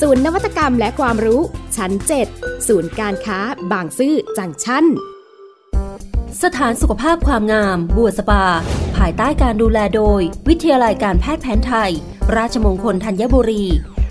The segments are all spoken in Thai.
ศูนย์นวัตกรรมและความรู้ ชั้น 7 ศูนย์การค้า บางซื่อจังชั้น สถานสุขภาพความงาม บัวสปา ภายใต้การดูแลโดย วิทยาลัยการแพทย์แผนไทย ราชมงคลธัญบุรี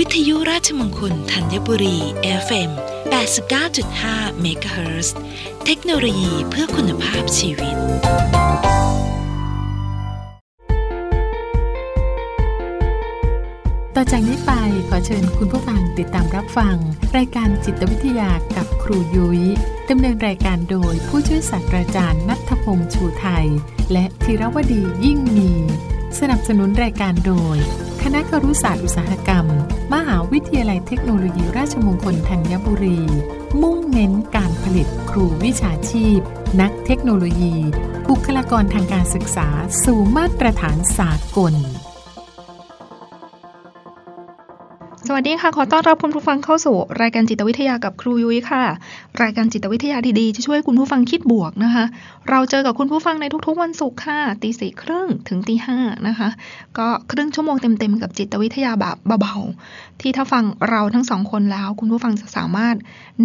วิทยุราชมงคลธัญบุรี FM 89.5 MHz เทคโนโลยีเพื่อคุณภาพชีวิต ต่อจากนี้ไปขอเชิญคุณผู้ฟังติดตามรับฟัง รายการจิตวิทยากับครูยุย้ยดำเนินรายการโดยผู้ช่วยศาสตราจารย์นัทพงษ์ชูไทย และธีรวดียิ่งมี สนับสนุนรายการโดย คณะครุศาสตร์อุตสาหกรรม มหาวิทยาลัยเทคโนโลยีราชมงคลธัญบุรี มุ่งเน้นการผลิตครูวิชาชีพ นักเทคโนโลยี บุคลากรทางการศึกษาสู่มาตรฐานสากล วัสดีค่ะ ขอต้อนรับคุณผู้ฟังเข้าสู่ รายการจิตวิทยากับครูยุ้ยค่ะ รายการจิตวิทยาดีๆจะช่วยคุณผู้ฟังคิดบวกนะคะ เราเจอกับคุณผู้ฟังในทุกๆวันศุกร์ค่ะตีสี่ครึ่งถึงตีห้านะคะ ก็ครึ่งชั่วโมงเต็มๆกับจิตวิทยาแบบเบาๆ ที่ถ้าฟังเราทั้งสองคนแล้ว คุณผู้ฟังจะสามารถ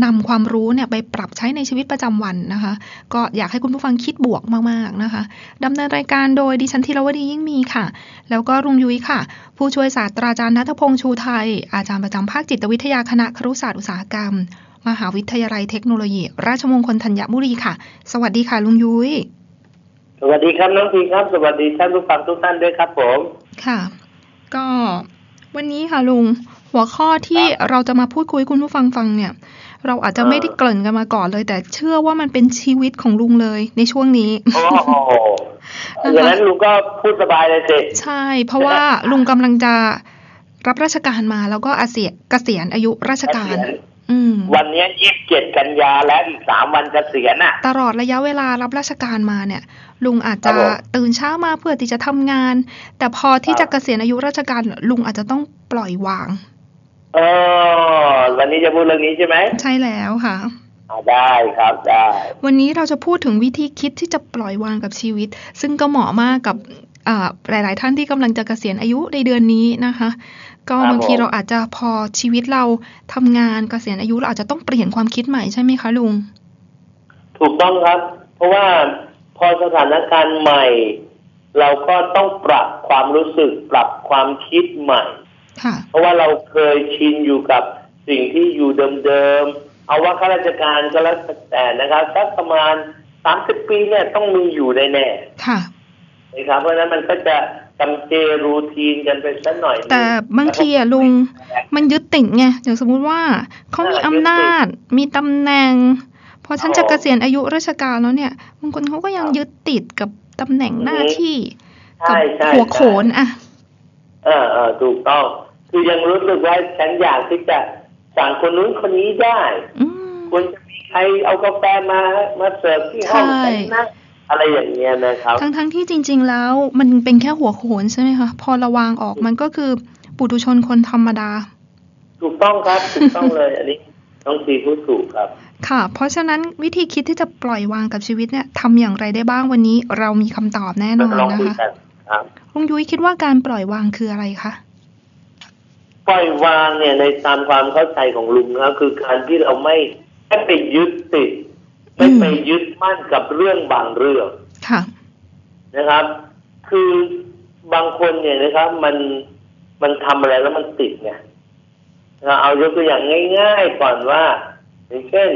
นำความรู้เนี่ยไปปรับใช้ในชีวิตประจำวันนะคะ ก็อยากให้คุณผู้ฟังคิดบวกมากๆนะคะดำเนินรายการโดยดิฉันธีรวดียิ่งมีค่ะ แล้วก็รุงยุ้ยค่ะ ผู้ช่วยศาสตราจารย์นัทพงษ์ชูไทยอาจารย์ประจำภาคจิตวิทยาคณะครุศาสตร์อุตสาหกรรม มหาวิทยาลัยเทคโนโลยี ราชมงคลธัญบุรีค่ะ สวัสดีค่ะลุงยุ้ยสวัสดีครับน้องพีครับ สวัสดีท่านผู้ฟังทุกท่านด้วยครับผม ค่ะ ก็วันนี้ค่ะลุงหัวข้อที่เราจะมาพูดคุยคุณผู้ฟังฟังเนี่ย เราอาจจะไม่ได้เกริ่นกันมาก่อนเลย แต่เชื่อว่ามันเป็นชีวิตของลุงเลยในช่วงนี้โอ้โหอย่างนั้นลุงก็พูดสบายเลยสิใช่ เพราะว่าลุงกำลังจะ รับราชการมาแล้วก็อาเสียเกษียณอายุราชการ อืม วันนี้ยี่สิบเจ็ดกันยาแล้วอีกสามวันเกษียณอะ ตลอดระยะเวลารับราชการมาเนี่ย ลุงอาจจะครับผมตื่นเช้ามาเพื่อที่จะทำงาน แต่พอที่ครัจะบเกษียณอายุราชการลุงอาจจะต้องปล่อยวางเออวันนี้จะพูดเรื่องนี้ใช่ไหมใช่แล้วค่ะอ่าได้ครับได้ วันนี้เราจะพูดถึงวิธีคิดที่จะปล่อยวางกับชีวิต ซึ่งก็เหมาะมากกับอ่าหลาย ๆ ท่านที่กำลังจะเกษียณอายุในเดือนนี้นะคะ ก็บางทีเราอาจจะพอชีวิตเราทำงานเกษียณอายุเราอาจจะต้องเปลี่ยนความคิดใหม่ใช่ไหมคะลุง ถูกต้องครับ เพราะว่าพอสถานการณ์ใหม่ เราก็ต้องปรับความรู้สึกปรับความคิดใหม่ค่ะเพราะว่าเราเคยชินอยู่กับสิ่งที่อยู่เดิมๆเอาว่าข้าราชการก็แล้วแต่นะครับสักประมาณสามสิบปีเนี่ยต้องมีอยู่แน่ค่ะๆนะครับเพราะฉะนั้นมันก็จะ จำเจรูทีนกันไปสักหน่อยหนึ่งแต่บางทีอะลุงมันยึดติดไงอย่างสมมุติว่าเขามีอำนาจมีตำแหน่งพอฉันจะเกษียณอายุราชการแล้วเนี่ยบางคนเขาก็ยังยึดติดกับตำแหน่งหน้าที่กัใช่ใช่หัวโขนอะเออเออถูกต้อง คือยังรู้สึกว่าฉันอยากที่จะสั่งคนนู้นคนนี้ได้อืมควรจะมีใครเอากาแฟมามาเสิร์ฟที่ห้องใช่ฉันนะ อะไรอย่างเงี้ยนะครับ ทั้งทั้งๆที่จริง ๆ แล้วมันเป็นแค่หัวโขนใช่ไหมคะ พอระวางออกมันก็คือปุถุชนคนธรรมดา ถูกต้องครับ ถูกต้องเลย อันนี้น้องซีพูดถูกครับ ค่ะ เพราะฉะนั้นวิธีคิดที่จะปล่อยวางกับชีวิตเนี่ยทำอย่างไรได้บ้างวันนี้ เรามีคำตอบแน่นอนลองนะคุยคะกันครับลุงยุ้ยคิดว่าการปล่อยวางคืออะไรคะปล่อยวางเนี่ยในตามความเข้าใจของลุงนะครับคือการที่เราไม่ไม่ไปยึดติด ไม่ไปยึดมั่นกับเรื่องบางเรื่องค่ะนะครับ คือบางคนเนี่ยนะครับ มันมันทำอะไรแล้วมันติดไงนะเอายกตัวอย่างง่าย ๆ ก่อนว่าอย่างเช่น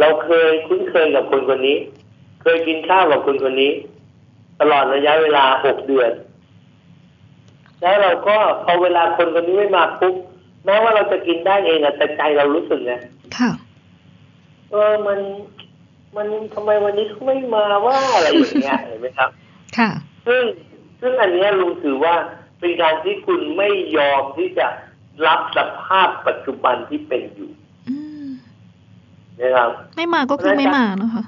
เราเคยคุ้นเคยกับคนคนนี้ เคยกินข้าวกับคนคนนี้ ตลอดระยะเวลาหกเดือน แล้วเราก็พอเวลาคนคนนี้ไม่มาปุ๊บแม้ว่าเราจะกินได้เองอะแต่ใจเรารู้สึกไงค่ะเออมัน มันทำไมวันนี้เขาไม่มาว่าอะไรอย่างเงี้ยเห็นไหมครับ ค่ะ ซึ่งซึ่งอันเนี้ยลุงถือว่าเป็นการที่คุณไม่ยอมที่จะรับสภาพปัจจุบันที่เป็นอยู่อืมนะครับ ไม่มาก็คือไม่มาเนอะคะ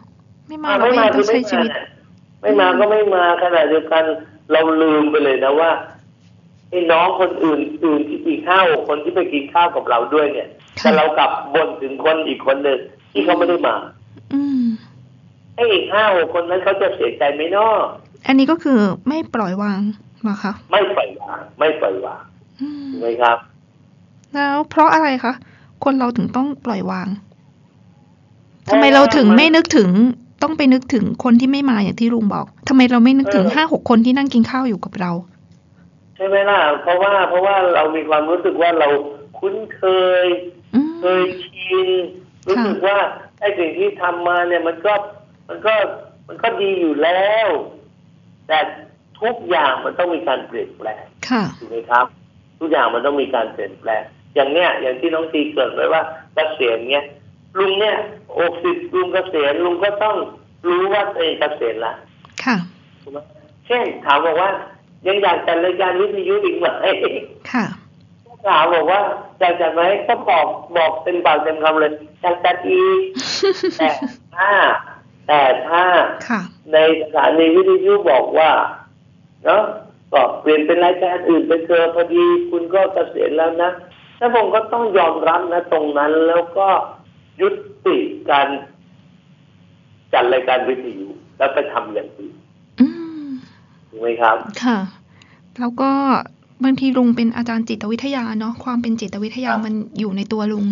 ไม่มาเราไม่ก็มายังคืต้อองไม่ใช้ชีมาวิตน่ะไม่มาก็ไม่มาขณะเดียวกันเราลืมไปเลยนะว่าไอ้น้องคนอื่นอื่นที่อีกห้าหกคนที่ไปกินข้าวกับเราด้วยเนี่ยค่ะแต่เรากลับบ่นถึงคนอีกคนหนึ่งที่เขาไม่ได้มา อืม ไอ้อีกห้าหกคนนั้นเขาจะเสียใจไหมเนาะอันนี้ก็คือไม่ปล่อยวางเหรอคะไม่ปล่อยวาง ไม่ปล่อยวางอืมถูกไหมครับ แล้วเพราะอะไรคะคนเราถึงต้องปล่อยวางทำไมเราถึงไม่นึกถึงต้องไปนึกถึงคนที่ไม่มาอย่างที่ลุงบอกทำไมเราไม่นึกถึงเออห้าหกคนที่นั่งกินข้าวอยู่กับเรา ใช่ไหมล่ะ เพราะว่าเพราะว่าเรามีความรู้สึกว่าเราคุ้นเคยอืมเคยชิน รู้สึกว่าไอ้สิ่งที่ทำมาเนี่ยมันก็ มันก็มันก็ดีอยู่แล้ว แต่ทุกอย่างมันต้องมีการเปลี่ยนแปลงค่ะถูกไหมครับ ทุกอย่างมันต้องมีการเปลี่ยนแปลง อย่างเนี้ย อย่างที่น้องตีเกริดไว้ว่าเกษียณเนี้ยลุงเนี่ยหกสิบลุงเกษียณลุงก็ต้องรู้ว่าตัวเองเกษียณละค่ะถูกไหมเช่นถามบอกว่า ยังอยากจัดรายการวิทยุอีกไหมค่ะถามบอกว่าอยากจัดไหมก็บอกบอกเต็มปากเต็มคำเลยอยากจัดอีกแต่ถ้า แต่ถ้าค่ะในสถานีวิทยุบอกว่าเนาะก็เปลี่ยนเป็นรายการอื่นไปเถอะพอดีคุณก็เกษียณแล้วนะแล้วผมก็ต้องยอมรับนะตรงนั้นแล้วก็ยุติการจัดรายการวิทยุแล้วไปทำอย่างอื่นอืมถูกไหมครับ ค่ะ แล้วก็ บางทีลุงเป็นอาจารย์จิตวิทยาเนาะความเป็นจิตวิทยาครับมันอยู่ในตัวลุง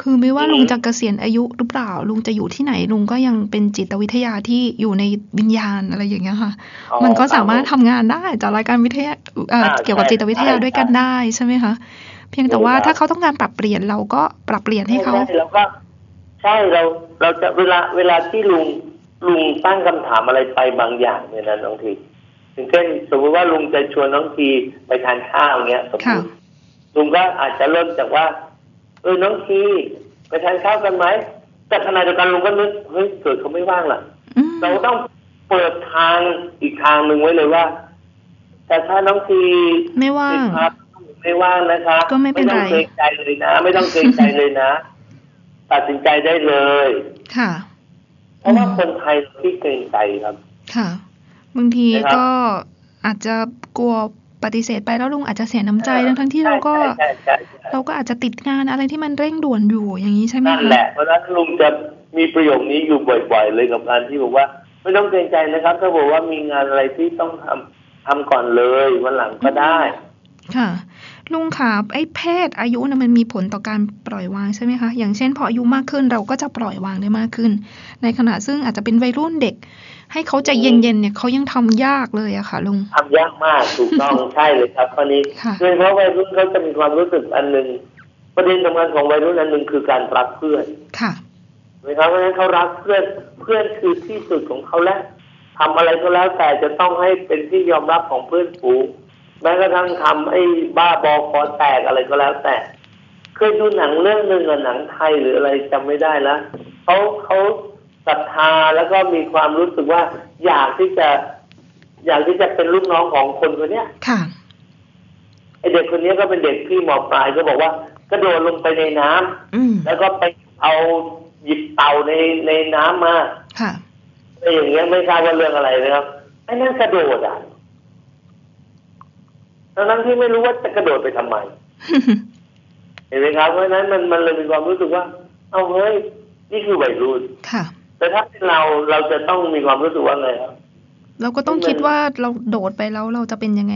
คือไม่ว่าอืมลุงจะเกษียณอายุหรือเปล่า ลุงจะอยู่ที่ไหนลุงก็ยังเป็นจิตวิทยาที่อยู่ในวิญญาณอะไรอย่างเงี้ยค่ะอ๋อมันก็สามารถทำงานได้จากรายการวิทยาเอ่ออ่าเกี่ยวกับใช่จิตวิทยาใช่ด้วยกันได้ใช่ไหมคะเพียงแต่ว่าใช่ครับถ้าเขาต้องการปรับเปลี่ยนเราก็ปรับเปลี่ยนให้เขาใช่แล้วก็ใช่เราเราจะเวลาเวลาที่ลุงลุงตั้งคำถามอะไรไปบางอย่างเนี่ยนะน้องที ถึงเช่น สมมติว่าลุงจะชวนน้องทีไปทานข้าวเงี้ยสมมค่ะติลุงก็อาจจะเริ่มจากว่า เออน้องทีไปทานข้าวกันไหมแต่ขณะเดียวกันลุงก็นึกเฮ้ยเกิดเขาไม่ว่างล่ะอืมเราต้องเปิดทางอีกทางหนึ่งไว้เลยว่า แต่ถ้าน้องทีไม่ว่างติดภารกิจไม่ว่างนะคะ ก็ไม่เป็นไรต้องเกรงใจเลยนะ ไม่ต้องเกรงใจเลยนะ ตัดสินใจได้เลย ค่ะ เพราะว่าคนไทยที่เกรงใจครับ ค่ะ บางทีนะครับก็อาจจะกลัวปฏิเสธไปแล้วลุงอาจจะเสียน้ำใจทั้งทั้งๆที่เราก็ใช่ใช่ใช่ใช่เราก็อาจจะติดงานอะไรที่มันเร่งด่วนอยู่อย่างนี้ใช่ไหมนั่นคะแหละเพราะฉะนั้นลุงจะมีประโยคนี้อยู่บ่อย ๆ เลยกับการที่บอกว่า ไม่ต้องเกรงใจนะครับ ถ้าบอกว่ามีงานอะไรที่ต้องทำทำก่อนเลยวันหลังก็ได้ ค่ะลุงขาไอ้เพศอายุนะมันมีผลต่อการปล่อยวางใช่ไหมคะ อย่างเช่นพออายุมากขึ้นเราก็จะปล่อยวางได้มากขึ้น ในขณะซึ่งอาจจะเป็นวัยรุ่นเด็ก ให้เขาใจเย็นๆเนี่ยเขายังทำยากเลยอะค่ะลุงทำยากมากถูกต้องใช่เลยครับข้อนี้ค่ะโดยเฉพาะวัยรุ่นเขาจะมีความรู้สึกอันหนึ่งประเด็นสำคัญของวัยรุ่นอันหนึ่งคือการรักเพื่อนค่ะนะครับเพราะฉะนั้นเขารักเพื่อนเพื่อนคือที่สุดของเขาแล้วทำอะไรก็แล้วแต่จะต้องให้เป็นที่ยอมรับของเพื่อนฝูงแม้กระทั่งทำไอ้บ้าบอคอแตกอะไรก็แล้วแต่เคยดูหนังเรื่องหนึ่งอะหนังไทยหรืออะไรจำไม่ได้แล้วเขาเขา ศรัทธาแล้วก็มีความรู้สึกว่าอยากที่จะ อยากที่จะเป็นลูกน้องของคนคนเนี้ยค่ะไอเด็กคนนี้ก็เป็นเด็กที่มปลายก็บอกว่ากระโดดลงไปในน้ำอืมแล้วก็ไปเอาหยิบเต่าในในน้ำมาค่ะอะไรอย่างเงี้ยไม่ทราบว่าเรื่องอะไรนะครับไอ้นั่นกระโดดอะทั้งนั้นที่ไม่รู้ว่าจะกระโดดไปทำไมเห็นไหมครับเพราะฉะนั้นมันมันเลยมีความรู้สึกว่า เอาเฮ้ยนี่คือวัยรุ่นค่ะ แต่ถ้าเป็นเราเราจะต้องมีความรู้สึกว่าไงครับเราก็ต้องคิดว่าเราโดดไปแล้วเราจะเป็นยังไง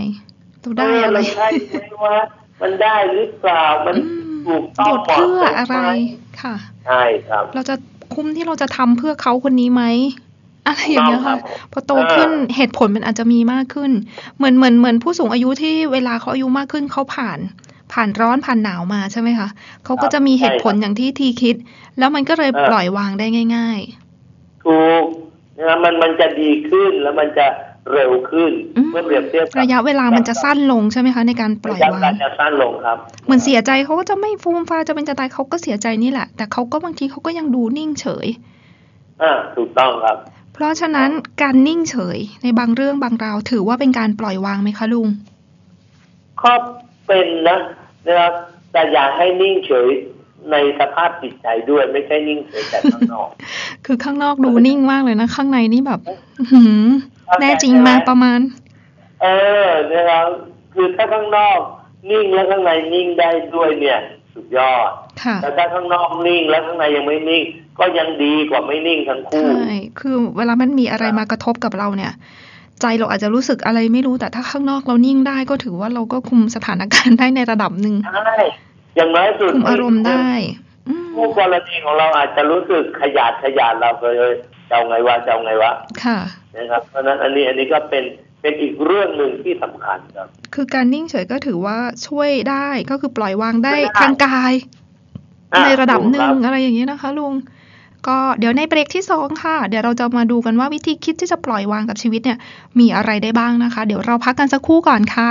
เราได้เอะไรมันใช่ไหมว่ามันได้หรือเปล่ามันอืมถูกต้โดองดเพื่ออะไรเหมาสมหมค่ะใช่ครับ เราจะคุ้มที่เราจะทำเพื่อเขาคนนี้ไหมอะไรอย่างเงี้ยค่ะถูกต้องครับพอโตขึ้นเหตุผลมันอาจจะมีมากขึ้น เหมือนเหมือนเหมือนผู้สูงอายุที่เวลาเขาอายุมากขึ้นเขาผ่าน ผ่านร้อนผ่านหนาวมาใช่ไหมคะเขาก็จะมีเหตุผลอย่างที่ทีคิด แล้วมันก็เลยปล่อยวางได้ง่าย ถูกนะครับมันมันจะดีขึ้นแล้วมันจะเร็วขึ้นอืมเมื่อเปรียบเทียบกับๆระยะเวลามันจะสั้นลงใช่ไหมคะในการปล่อยวาการงจะสั้นลงครับเหมือนเสียใจเขาก็จะไม่ฟูมฟายจะเป็นจะตายเขาก็เสียใจนี่แหละ แต่เขาก็บางทีเขาก็ยังดูนิ่งเฉยอ่าถูกต้องครับ เพราะฉะนั้นการนิ่งเฉยในบางเรื่องบางราวถือว่าเป็นการปล่อยวางไหมคะลุงก็เป็นนะนะครับแต่อย่าให้นิ่งเฉย ในสภาพจิตใจด้วยไม่ใช่นิ่งเฉยแต่ข้างนอก คือข้างนอกดูนิ่งมากเลยนะข้างในนี่แบบอื้อหือแน่จริงมาประมาณ เออนะครับคือถ้าข้างนอกนิ่งแล้วข้างในนิ่งได้ด้วยเนี่ย สุดยอดค่ะแต่ถ้าข้างนอกนิ่งแล้วข้างในยังไม่นิ่ง ก็ยังดีกว่าไม่นิ่งทั้งคู่ใช่คือเวลามันมีอะไรมากระทบกับเราเนี่ย ใจเราอาจจะรู้สึกอะไรไม่รู้แต่ถ้าข้างนอกเรานิ่งได้ก็ถือว่าเราก็คุมสถานการณ์ได้ในระดับหนึ่งใช่ อย่างน้อยสุดคุมอารมณ์ได้อืมผู้กรณีของเราอาจจะรู้สึกขยาดขยาดเราเลยจะเอาไงวะจะเอาไงวะค่ะนะครับ เพราะฉะนั้นอันนี้อันนี้ก็เป็นเป็นอีกเรื่องหนึ่งที่สำคัญครับ คือการนิ่งเฉยก็ถือว่าช่วยได้ก็คือปล่อยวางได้ช่วยได้ทางกายอะในระดับหนึ่ถูงกครับอะไรอย่างนี้นะคะ ลุง ก็เดี๋ยวในเบรกที่สองค่ะ เดี๋ยวเราจะมาดูกันว่าวิธีคิดที่จะปล่อยวางกับชีวิตเนี่ย มีอะไรได้บ้างนะคะ เดี๋ยวเราพักกันสักครู่ก่อนค่ะ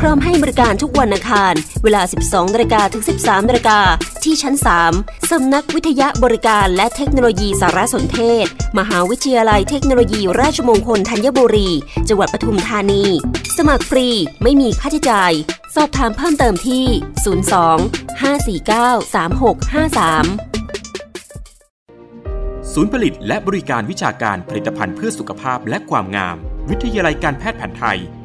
พร้อมให้บริการทุกวันอังคาร เวลา 12นาฬิกาถึง 13นาฬิกาที่ชั้น 3 สำนักวิทยาบริการและเทคโนโลยีสารสนเทศ มหาวิทยาลัยเทคโนโลยีราชมงคลธัญบุรี จังหวัดปทุมธานี สมัครฟรีไม่มีค่าใช้จ่าย สอบถามเพิ่มเติมที่ 02 549 3653ศูนย์ผลิตและบริการวิชาการผลิตภัณฑ์เพื่อสุขภาพและความงาม วิทยาลัยการแพทย์แผนไทย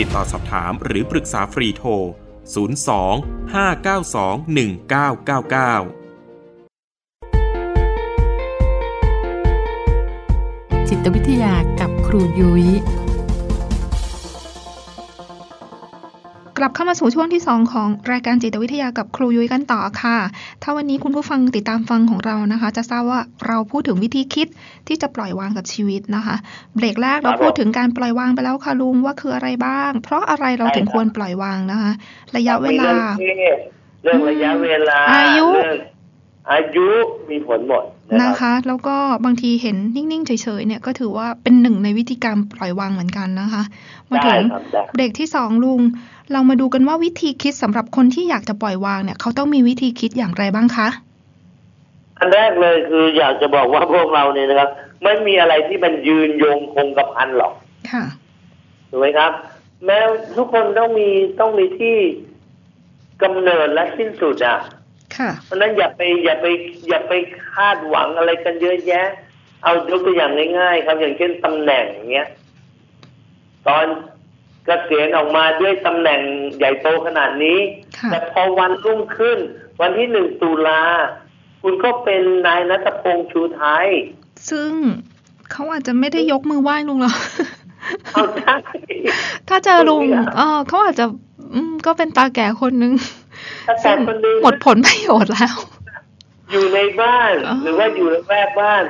ติดต่อสอบถามหรือปรึกษาฟรีโทร 02 592 1999 จิตวิทยากับครูยุย้ย กลับเข้ามาสู่ช่วงที่ 2 ของรายการจิตวิทยากับครูยุ้ยกันต่อค่ะ ถ้าวันนี้คุณผู้ฟังติดตามฟังของเรานะคะ จะทราบว่าเราพูดถึงวิธีคิดที่จะปล่อยวางกับชีวิตนะคะ เบรกแรกเราพูดถึงการปล่อยวางไปแล้วค่ะลุงว่าคืออะไรบ้าง เพราะอะไรเราถึงควรปล่อยวางนะคะ ระยะเวลามีเรื่องเพศเรื่องระยะเวลา อายุเรื่องอายุมีผลหมดนะนะครับคะ แล้วก็บางทีเห็นนิ่งๆเฉยๆเนี่ยก็ถือว่าเป็นหนึ่งในวิธีการปล่อยวางเหมือนกันนะคะ มาถึได้งครับได้เบรกที่สองลุง เรามาดูกันว่าวิธีคิดสำหรับคนที่อยากจะปล่อยวางเนี่ย เขาต้องมีวิธีคิดอย่างไรบ้างคะอันแรกเลยคืออยากจะบอกว่าพวกเราเนี่ยนะครับ ไม่มีอะไรที่มันยืนยงคงกระพันหรอกค่ะถูกไหมครับ แม้ทุกคนต้องมีต้องมีที่กำเนิดและสิ้นสุดอะค่ะเพราะฉะนั้นอย่าไปอย่าไปอย่าไปคาดหวังอะไรกันเยอะแยะ เอายกตัวอย่างง่ายๆครับ อย่างเช่นตำแหน่งอย่างเงี้ย ตอน เกษียณออกมาด้วยตำแหน่งใหญ่โตขนาดนี้ค่ะแต่พอวันรุ่งขึ้น วันที่หนึ่งตุลาคุณก็เป็นนายนัทพงษ์ชูไทย ซึ่งเขาอาจจะไม่ได้ยกมือไหว้ลุงหรอกเอาใช่ถ้าเจอลุงเออเขาอาจจะอืมก็เป็นตาแก่คนนึงถ้าแต่คนหนึงหมดผลประโยชน์แล้ว อยู่ในบ้านอ๋อหรือว่าอยู่ในแวกบ้าน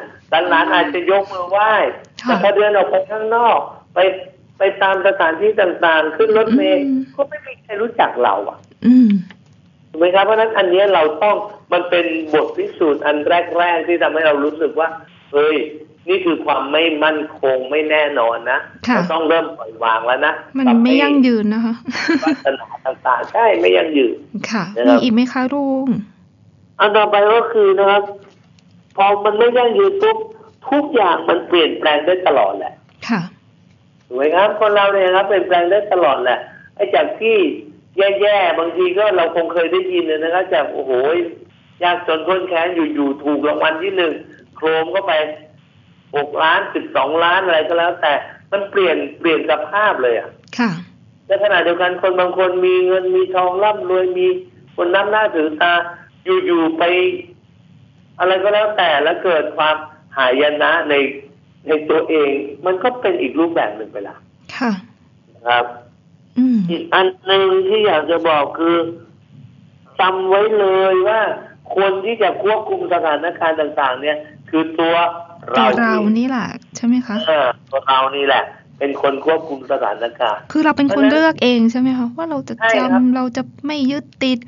หลานๆอาจจะยกมือไหว้ค่ะแต่พอเดินออกไปข้างนอก ไป ไปตามสถานที่ต่างๆ ขึ้นรถเมล์อืมก็ไม่มีใครรู้จักเราอะอืมถูกไหมครับเพราะฉะนั้นอันเนี้ยเราต้องมันเป็นบทพิสูจน์อันแรกๆที่ทำให้เรารู้สึกว่าเฮ้ยนี่คือความไม่มั่นคงไม่แน่นอนนะค่ะเราต้องเริ่มปล่อยวางแล้วนะมันไม่ยั่งยืนนะคะวาสนาต่างๆใช่ไม่ยั่งยืนค่ะนะครับมีอีกไหมคะลุงอันต่อไปก็คือนะครับพอมันไม่ยั่งยืนปุ๊บทุกอย่างมันเปลี่ยนแปลงได้ตลอดแหละ ค่ะ ถูกไหมครับคนเราเนี่ยนะครับเปลี่ยนแปลงได้ตลอดแหละไอ้จากที่แย่ๆบางทีก็เราคงเคยได้ยินเลยนะครับจากโอ้โหยากจนท้นแค้นอยู่ๆถูกรางวัลที่หนึ่งโครมเข้าไปหกล้านสิบสองล้านอะไรก็แล้ว แต่มันเปลี่ยนเปลี่ยนสภาพเลยอะ ค่ะในขณะเดียวกันคนบางคนมีเงินมีทองร่ำรวยมีคนนับหน้าถือตาอยู่ๆไป อะไรก็แล้วแต่แล้วเกิดความหายนะใน ในตัวเองมันก็เป็นอีกรูปแบบหนึ่งไปละค่ะนะครับอืมอีกอันหนึ่งที่อยากจะบอกคือจำไว้เลยว่า คนที่จะควบคุมสถานการณ์ต่าง ๆ เนี่ย คือตัวตัเราวเราเองนี่แหละใช่ไหมคะเออตัวเรานี่แหละ เป็นคนควบคุมสถานการณ์คือเราเป็นคนเพราะฉะนั้นเลือกเองใช่ไหมคะว่าเราจะใช่จครับำเราจะไม่ยึดติด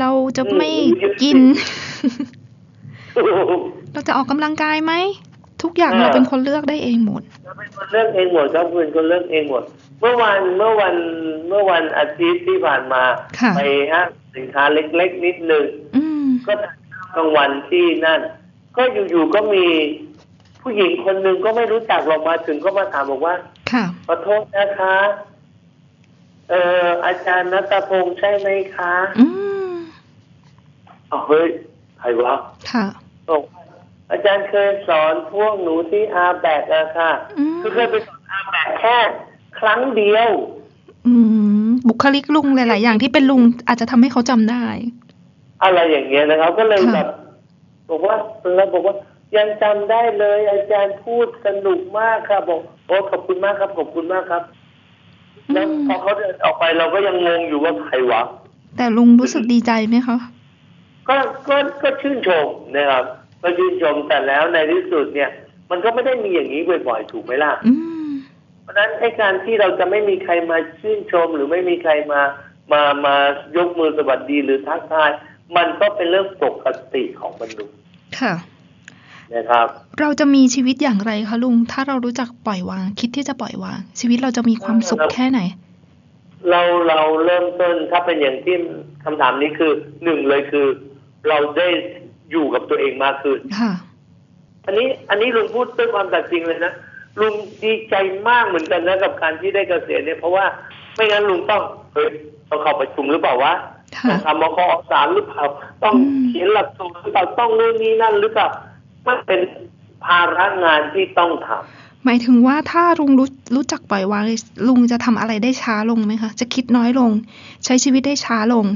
เราจะอืมไม่ไม่ยึดติดกิน เราจะออกกำลังกายไหม ทุกอย่างเออเราเป็นคนเลือกได้เองหมดเราเป็นคนเลือกเองหมดครับคุณคนเลือกเองหมด เมื่อวันเมื่อวันเมื่อวันอาทิตย์ที่ผ่านมาค่ะไปห้างสินค้าเล็กๆนิดหนึ่งอืมก็ทานข้าวกลางวันที่นั่น ก็อยู่ๆก็มีผู้หญิงคนหนึ่งก็ไม่รู้จักหรอกมาถึงก็มาถามบอกว่าค่ะขอโทษนะคะ เอ่ออาจารย์นัตพงษ์ใช่ไหมคะอืมอ้าวเฮ้ยใครวะค่ะบอกว่า อาจารย์เคยสอนพวกหนูที่อาแบกอะค่ะอืมคือเคยไปสอนอาแบกแค่ครั้งเดียว อืม บุคลิกลุงหลาย ๆ อย่างที่เป็นลุงอาจจะทำให้เขาจำได้ อะไรอย่างเงี้ยนะครับ ก็เลยค่ะแบบบอกว่าแล้วบอกว่ายังจำได้เลย อาจารย์พูดสนุกมากครับบอกโอ้ขอบคุณมากครับ ขอบคุณมากครับ แล้วอืมพอเขาเดินออกไปเราก็ยังงงอยู่ว่าใครวะ แต่ลุงรู้สึกดีใจไหมคะก็ก็ก็ชื่นชมนะครับ ก็ชื่นชมแต่แล้วในที่สุดเนี่ย มันก็ไม่ได้มีอย่างนี้บ่อยๆถูกไหมล่ะอืมเพราะฉะนั้นไอ้การที่เราจะไม่มีใครมาชื่นชม หรือไม่มีใครมามามายกมือสวัสดีหรือทักทาย มันก็เป็นเรื่องปกติของมนุษย์ค่ะนะครับเราจะมีชีวิตอย่างไรคะลุง ถ้าเรารู้จักปล่อยวาง คิดที่จะปล่อยวาง ชีวิตเราจะมีความสุขแค่ไหน เราเราเริ่มต้นถ้าเป็นอย่างที่คำถามนี้คือหนึ่งเลยคือ เราได้ อยู่กับตัวเองมากขึ้นค่ะอันนี้อันนี้ลุงพูดด้วยความตัดจริงเลยนะลุงดีใจมากเหมือนกันนะกับการที่ได้เกษียณเนี่ยเพราะว่าไม่งั้นลุงต้องเฮ้ยต้องเข้าประชุมหรือเปล่าวะค่ะต้องทำมกอสารหรือเปล่าต้องอืมเขียนหลักสูตรหรือเปล่าต้องนู่นนี่นั่นหรือเปล่ามันเป็นภาระงานที่ต้องทำหมายถึงว่าถ้าลุงรู้รู้จักปล่อยวางลุงจะทำอะไรได้ช้าลงไหมคะ จะคิดน้อยลง ใช้ชีวิตได้ช้าลง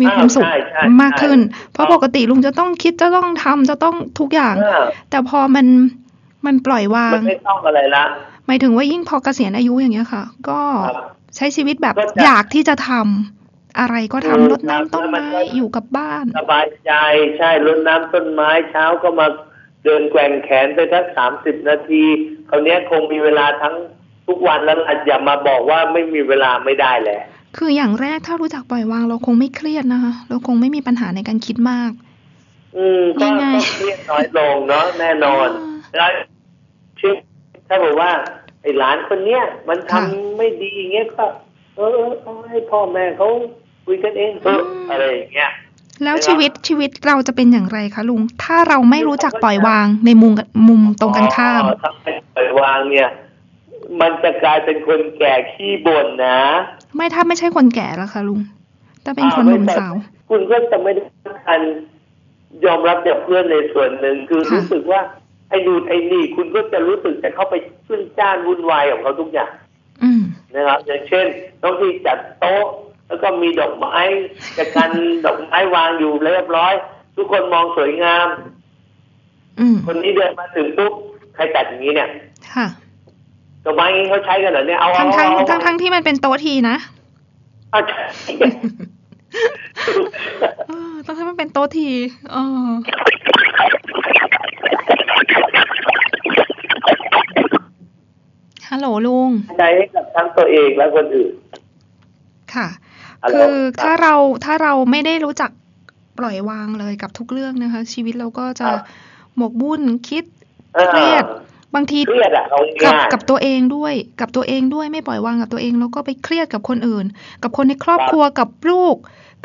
มีความสุขใช่ใช่มากขึ้น เพราะปกติลุงจะต้องคิดจะต้องทำจะต้องทุกอย่างเออแต่พอมันมันปล่อยวางมันไม่ต้องอะไรละหมายถึงว่ายิ่งพอเกษียณอายุอย่างเงี้ยค่ะ ก็ครับใช้ชีวิตแบบก็จะอยากที่จะทำอะไรก็ทำอืมรดน้ำต้นแล้วมันไม้ก็อยู่กับบ้าน สบายใจใช่รดน้ำต้นไม้เช้าก็มาเดินแกว่งแขนไปสักสามสิบนาทีคราวเนี้ยคงมีเวลาทั้งทุกวันแล้วล่ะอย่ามาบอกว่าไม่มีเวลาไม่ได้แหละ คืออย่างแรกถ้ารู้จักปล่อยวาง เราคงไม่เครียดนะคะ เราคงไม่มีปัญหาในการคิดมาก อืมก็ยังไงก็เครียดน้อยลงเนาะแน่นอนอ่าแล้วเชื่อถ้าบอกว่าไอ้หลานคนเนี้ยมันทำค่ะไม่ดีอย่างเงี้ยก็เออเออเอาให้พ่อแม่เขาคุยกันเองเถอะอะไรอย่างเงี้ยแล้วไม่ว่าชีวิตชีวิตเราจะเป็นอย่างไรคะลุง ถ้าเราไม่รู้จักปล่อยวางในมุมมุมตรงกันข้ามอ๋อถ้าไม่ปล่อยวางเนี่ย มันจะกลายเป็นคนแก่ขี้บ่นนะ ไม่ถ้าไม่ใช่คนแก่แล้วค่ะลุงถ้าเป็นคนหนุ่มสาว คุณก็จะไม่ได้การยอมรับจากเพื่อนในส่วนหนึ่งคือค่ะรู้สึกว่าไอ้นู่นไอ้นี่คุณก็จะรู้สึกจะเข้าไปขึ้นจ้านวุ่นวายของเขาทุกอย่างอืมนะครับ อย่างเช่นต้องที่จัดโต๊ะ แล้วก็มีดอกไม้จัดการดอกไม้วางอยู่เรียบร้อย ทุกคนมองสวยงามอืมคนนี้เดินมาถึงปุ๊บใครจัดอย่างนี้เนี่ย ค่ะ ดอกไม้อย่างนี้เขาใช้กันเหรอเนี่ยเอาทั้งเอาทั้งเอาทั้งทั้งที่มันเป็นโต๊ะทีนะเอาใช่เออต้องให้มันเป็นโต๊ะทีเออฮัลโหลลุงใช้ให้กับทั้งตัวเองและคนอื่น ค่ะฮัลโหลคือถ้าเราถ้าเราไม่ได้รู้จักปล่อยวางเลยกับทุกเรื่องนะคะ ชีวิตเราก็จะครับหมกบุ่นคิดอ่าเครียด บางทีเครียดอะเอากับง่ายกับตัวเองด้วย กับตัวเองด้วยไม่ปล่อยวางกับตัวเอง แล้วก็ไปเครียดกับคนอื่น กับคนในครอบครัวกับลูก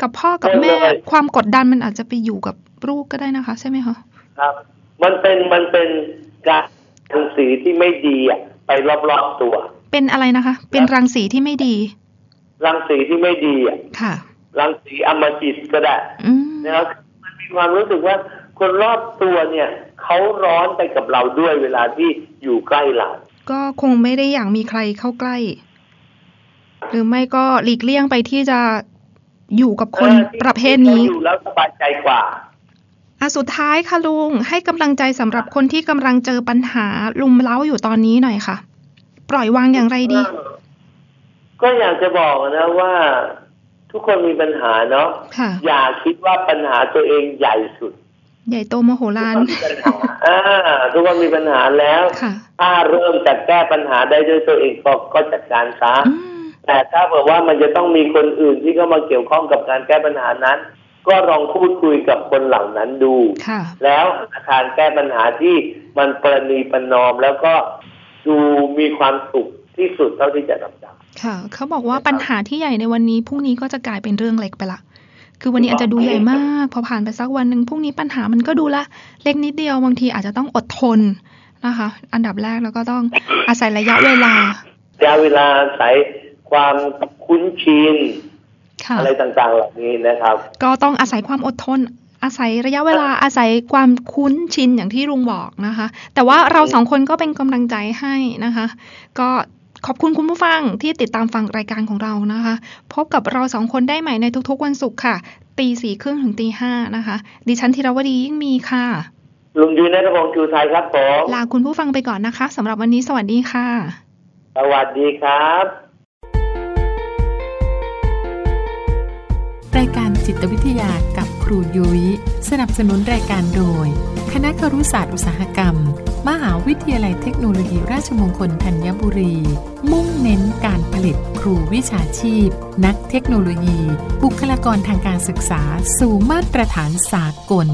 กับพ่อกับแม่ ความกดดันมันอาจจะไปอยู่กับลูกก็ได้นะคะ ใช่ไหมคะครับ มันเป็นมันเป็นการรังสีที่ไม่ดีอะไปรอบๆตัว เป็นอะไรนะคะ เป็นรังสีที่ไม่ดี รังสีที่ไม่ดีอะค่ะ รังสีอำมหิตก็ได้อืมนะครับมันมีความรู้สึกว่าคนรอบตัวเนี่ย เขาร้อนไปกับเราด้วยเวลาที่อยู่ใกล้เราก็คงไม่ได้อยากมีใครเข้าใกล้ หรือไม่ก็หลีกเลี่ยงไปที่จะอยู่กับคนเออที่ประเภทนี้ที่อยู่แล้วสบายใจกว่าอะสุดท้ายค่ะลุง ให้กำลังใจสำหรับคนที่กำลังเจอปัญหาลุมเล้าอยู่ตอนนี้หน่อยค่ะ ปล่อยวางอย่างไรดี ก็อยากจะบอกนะว่าทุกคนมีปัญหาเนาะค่ะอย่าคิดว่าปัญหาตัวเองใหญ่สุด ใหญ่โตมโหทุกฬาคนนมีปัญหาอ่าทุกคนมีปัญหาแล้วค่ะถ้าเริ่มจัดแก้ปัญหาได้ด้วยตัวเองก็ก็จัดการซะอืมแต่ถ้าบอกว่ามันจะต้องมีคนอื่นที่เข้ามาเกี่ยวข้องกับการแก้ปัญหานั้น ก็ลองพูดคุยกับคนเหล่านั้นดูค่ะแล้วหาทางแก้ปัญหาที่มันประนีประนอมแล้วก็ดูมีความสุขที่สุดเท่าที่จะทำได้ค่ะ เขาบอกว่าปัญหาที่ใหญ่ในวันนี้พรุ่งนี้ก็จะกลายเป็นเรื่องเล็กไปละ คือวันนี้อาจจะดูใหญ่มาก พอผ่านไปสักวันหนึ่งพรุ่งนี้ปัญหามันก็ดูละเล็กนิดเดียวบางทีอาจจะต้องอดทนนะคะ อันดับแรกแล้วก็ต้องอาศัยระยะเวลาระยะเวลาอาศัยความคุ้นชินค่ะอะไรต่างๆเหล่านี้นะครับ ก็ต้องอาศัยความอดทน อาศัยระยะเวลาอาศัยความคุ้นชินอย่างที่ลุงบอกนะคะ แต่ว่าเราสองคนก็เป็นกำลังใจให้นะคะ ก็ ขอบคุณคุณผู้ฟังที่ติดตามฟังรายการของเรานะคะ พบกับเราสองคนได้ใหม่ในทุกๆวันศุกร์ค่ะ ตีสี่ครึ่งถึงตีห้านะคะ ดิฉันธีรวดียิ่งมีค่ะ ลุงยุ้ยนัทพงศ์ชูไทยครับผมลาคุณผู้ฟังไปก่อนนะคะสำหรับวันนี้สวัสดีค่ะ สวัสดีครับ รายการจิตวิทยากับครูยุย้ยสนับสนุนรายการโดย คณะครุศาสตร์อุตสาหกรรม มหาวิทยาลัยเทคโนโลยีราชมงคลธัญบุรี มุ่งเน้นการผลิตครูวิชาชีพ นักเทคโนโลยี บุคลากรทางการศึกษา สู่มาตรฐานสากล